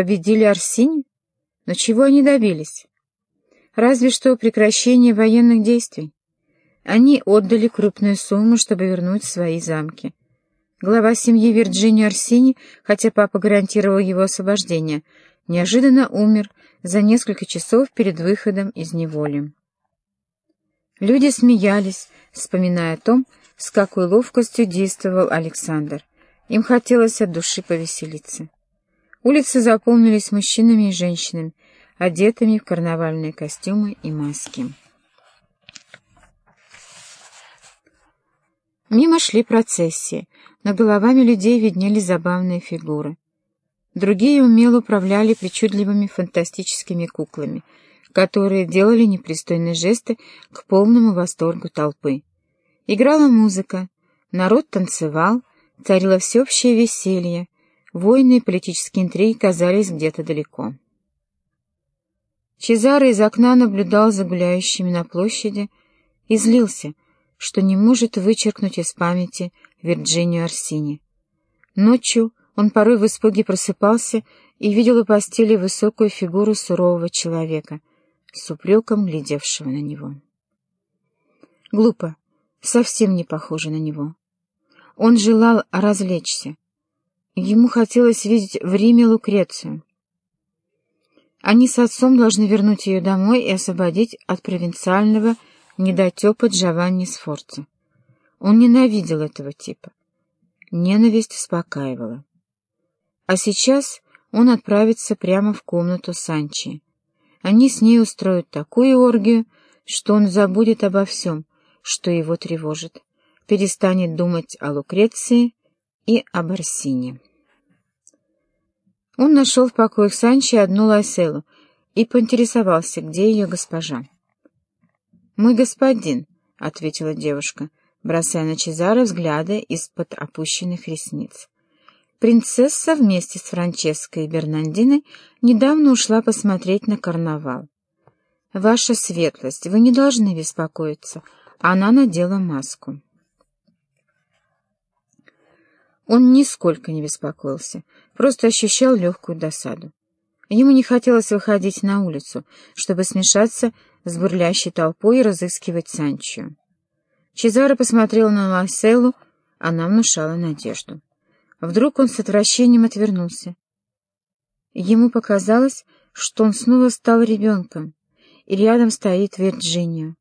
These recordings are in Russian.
победили Арсини? Но чего они добились? Разве что прекращение военных действий. Они отдали крупную сумму, чтобы вернуть свои замки. Глава семьи Вирджинии Арсини, хотя папа гарантировал его освобождение, неожиданно умер за несколько часов перед выходом из неволи. Люди смеялись, вспоминая о том, с какой ловкостью действовал Александр. Им хотелось от души повеселиться. Улицы заполнились мужчинами и женщинами, одетыми в карнавальные костюмы и маски. Мимо шли процессии, над головами людей виднелись забавные фигуры. Другие умело управляли причудливыми фантастическими куклами, которые делали непристойные жесты к полному восторгу толпы. Играла музыка, народ танцевал, царило всеобщее веселье, войны и политические интриги казались где-то далеко. Чезаро из окна наблюдал за гуляющими на площади и злился, что не может вычеркнуть из памяти Вирджинию Арсини. Ночью он порой в испуге просыпался и видел у постели высокую фигуру сурового человека, с упреком глядевшего на него. Глупо, совсем не похоже на него. Он желал развлечься. Ему хотелось видеть в Риме Лукрецию. Они с отцом должны вернуть ее домой и освободить от провинциального недотепа Джованни Сфорца. Он ненавидел этого типа. Ненависть успокаивала. А сейчас он отправится прямо в комнату Санчи. Они с ней устроят такую оргию, что он забудет обо всем, что его тревожит, перестанет думать о Лукреции и о Барсине. Он нашел в покоях Санчи одну Лайселу и поинтересовался, где ее госпожа. «Мой господин», — ответила девушка, бросая на Чезаро взгляды из-под опущенных ресниц. Принцесса вместе с Франческой и Бернандиной недавно ушла посмотреть на карнавал. «Ваша светлость, вы не должны беспокоиться». Она надела маску. Он нисколько не беспокоился, просто ощущал легкую досаду. Ему не хотелось выходить на улицу, чтобы смешаться с бурлящей толпой и разыскивать Санчо. Чезаро посмотрел на Ласелу, она внушала надежду. Вдруг он с отвращением отвернулся. Ему показалось, что он снова стал ребенком, и рядом стоит Вирджиния,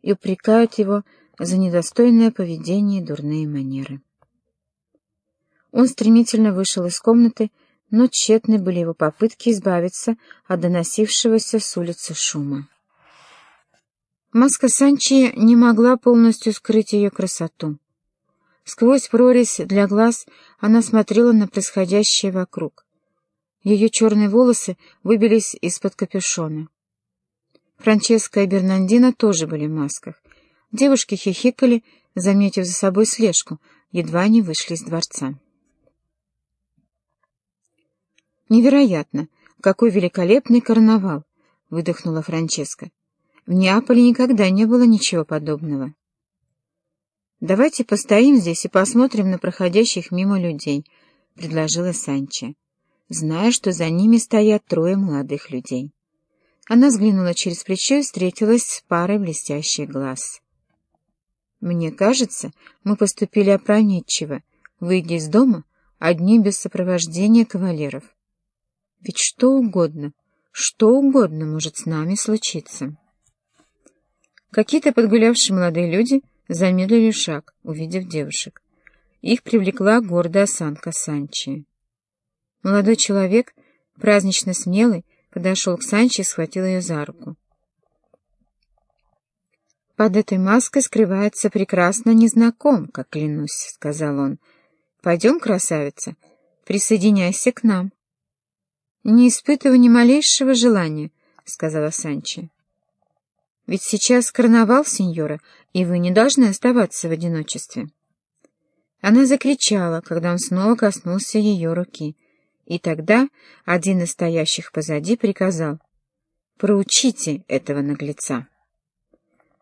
и упрекает его за недостойное поведение и дурные манеры. Он стремительно вышел из комнаты, но тщетны были его попытки избавиться от доносившегося с улицы шума. Маска Санчи не могла полностью скрыть ее красоту. Сквозь прорезь для глаз она смотрела на происходящее вокруг. Ее черные волосы выбились из-под капюшона. Франческа и Бернандина тоже были в масках. Девушки хихикали, заметив за собой слежку, едва не вышли из дворца. «Невероятно! Какой великолепный карнавал!» — выдохнула Франческа. «В Неаполе никогда не было ничего подобного». «Давайте постоим здесь и посмотрим на проходящих мимо людей», — предложила Санчо, зная, что за ними стоят трое молодых людей. Она взглянула через плечо и встретилась с парой блестящих глаз. «Мне кажется, мы поступили опрометчиво, выйдя из дома, одни без сопровождения кавалеров. Ведь что угодно, что угодно может с нами случиться. Какие-то подгулявшие молодые люди замедлили шаг, увидев девушек. Их привлекла гордая осанка Санчи. Молодой человек, празднично смелый, подошел к Санчи и схватил ее за руку. «Под этой маской скрывается прекрасно незнакомка, клянусь», — сказал он. «Пойдем, красавица, присоединяйся к нам». «Не испытываю ни малейшего желания», — сказала Санчо. «Ведь сейчас карнавал, сеньора, и вы не должны оставаться в одиночестве». Она закричала, когда он снова коснулся ее руки, и тогда один из стоящих позади приказал «Проучите этого наглеца».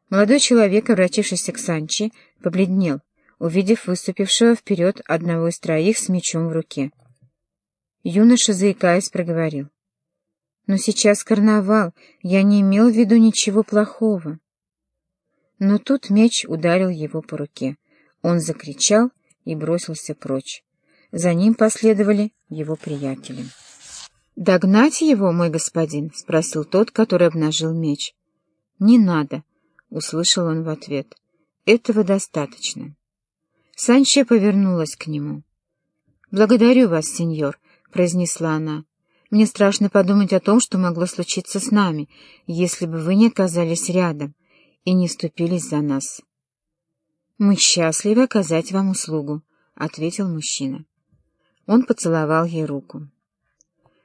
Молодой человек, обратившийся к Санче, побледнел, увидев выступившего вперед одного из троих с мечом в руке. Юноша, заикаясь, проговорил. «Но сейчас карнавал, я не имел в виду ничего плохого». Но тут меч ударил его по руке. Он закричал и бросился прочь. За ним последовали его приятели. «Догнать его, мой господин?» — спросил тот, который обнажил меч. «Не надо», — услышал он в ответ. «Этого достаточно». Санчо повернулась к нему. «Благодарю вас, сеньор», — произнесла она. «Мне страшно подумать о том, что могло случиться с нами, если бы вы не оказались рядом и не вступились за нас». «Мы счастливы оказать вам услугу», — ответил мужчина. Он поцеловал ей руку.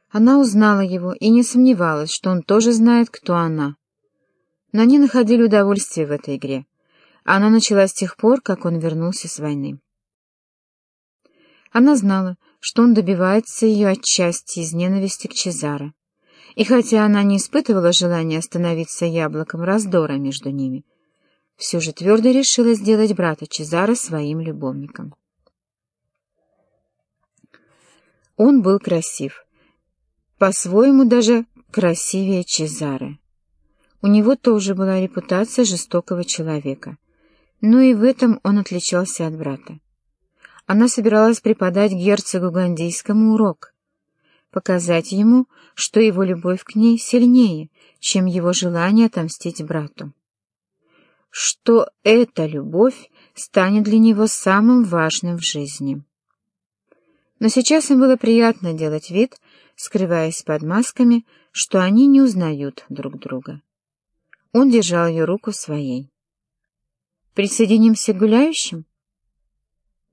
Она узнала его и не сомневалась, что он тоже знает, кто она. Но они находили удовольствие в этой игре. Она началась с тех пор, как он вернулся с войны. Она знала, что он добивается ее отчасти из ненависти к Чезаро. И хотя она не испытывала желания становиться яблоком раздора между ними, все же твердо решила сделать брата Чезаро своим любовником. Он был красив, по-своему даже красивее Чезаре. У него тоже была репутация жестокого человека, но и в этом он отличался от брата. Она собиралась преподать герцогу Гандийскому урок, показать ему, что его любовь к ней сильнее, чем его желание отомстить брату. Что эта любовь станет для него самым важным в жизни. Но сейчас им было приятно делать вид, скрываясь под масками, что они не узнают друг друга. Он держал ее руку своей. «Присоединимся к гуляющим?»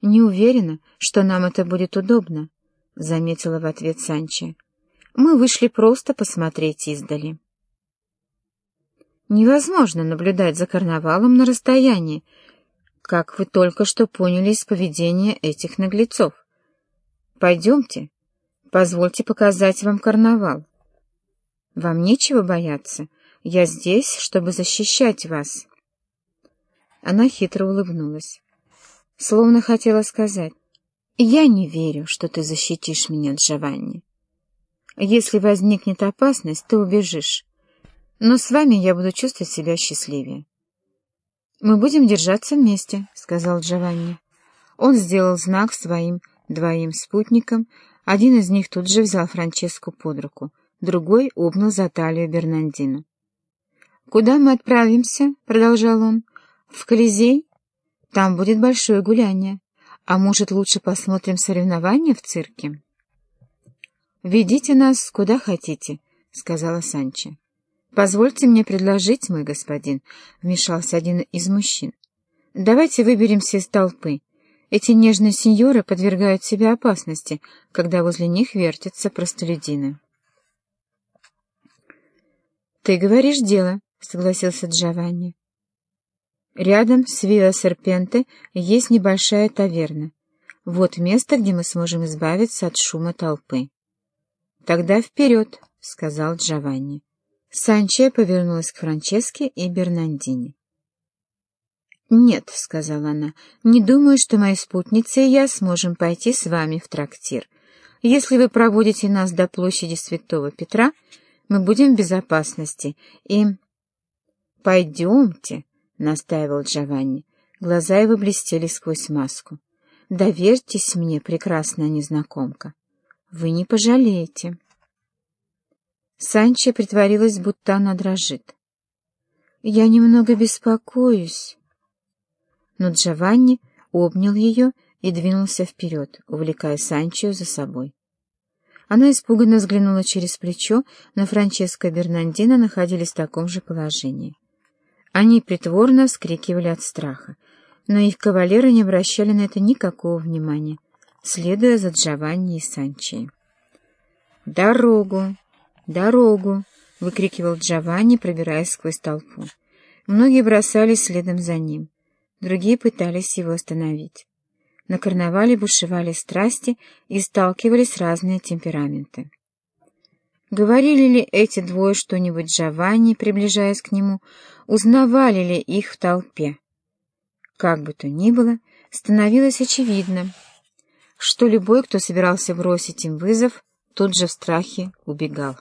«Не уверена, что нам это будет удобно», — заметила в ответ Санчо. «Мы вышли просто посмотреть издали». «Невозможно наблюдать за карнавалом на расстоянии, как вы только что поняли из поведения этих наглецов. Пойдемте, Позвольте показать вам карнавал. Вам нечего бояться. Я здесь, чтобы защищать вас. Она хитро улыбнулась, словно хотела сказать, «Я не верю, что ты защитишь меня, Джованни. Если возникнет опасность, ты убежишь, но с вами я буду чувствовать себя счастливее». «Мы будем держаться вместе», — сказал Джованни. Он сделал знак своим двоим спутникам, один из них тут же взял Франческу под руку, другой обнял за талию Бернандину. «Куда мы отправимся?» — продолжал он. «В Колизей? Там будет большое гуляние. А может, лучше посмотрим соревнования в цирке?» «Ведите нас куда хотите», — сказала Санчо. «Позвольте мне предложить, мой господин», — вмешался один из мужчин. «Давайте выберемся из толпы эти нежные сеньоры подвергают себя опасности, когда возле них вертятся простолюдины. «Ты говоришь дело», — согласился Джованни. «Рядом с Виа Серпенте есть небольшая таверна. Вот место, где мы сможем избавиться от шума толпы». «Тогда вперед», — сказал Джованни. Санче повернулась к Франческе и Бернандине. «Нет», — сказала она, — «не думаю, что мои спутницы и я сможем пойти с вами в трактир. Если вы проводите нас до площади Святого Петра, мы будем в безопасности, и...» «Пойдемте», — настаивал Джованни. Глаза его блестели сквозь маску. «Доверьтесь мне, прекрасная незнакомка. Вы не пожалеете». Санчо притворилась, будто она дрожит. «Я немного беспокоюсь», но Джованни обнял ее и двинулся вперед, увлекая Санчо за собой. Она испуганно взглянула через плечо, но Франческо и Бернандино находились в таком же положении. Они притворно вскрикивали от страха, но их кавалеры не обращали на это никакого внимания, следуя за Джованни и Санчей. «Дорогу! Дорогу!» — выкрикивал Джованни, пробираясь сквозь толпу. Многие бросались следом за ним другие пытались его остановить. На карнавале бушевали страсти и сталкивались разные темпераменты. Говорили ли эти двое что-нибудь Джованни, приближаясь к нему, узнавали ли их в толпе? Как бы то ни было, становилось очевидно, что любой, кто собирался бросить им вызов, тут же в страхе убегал.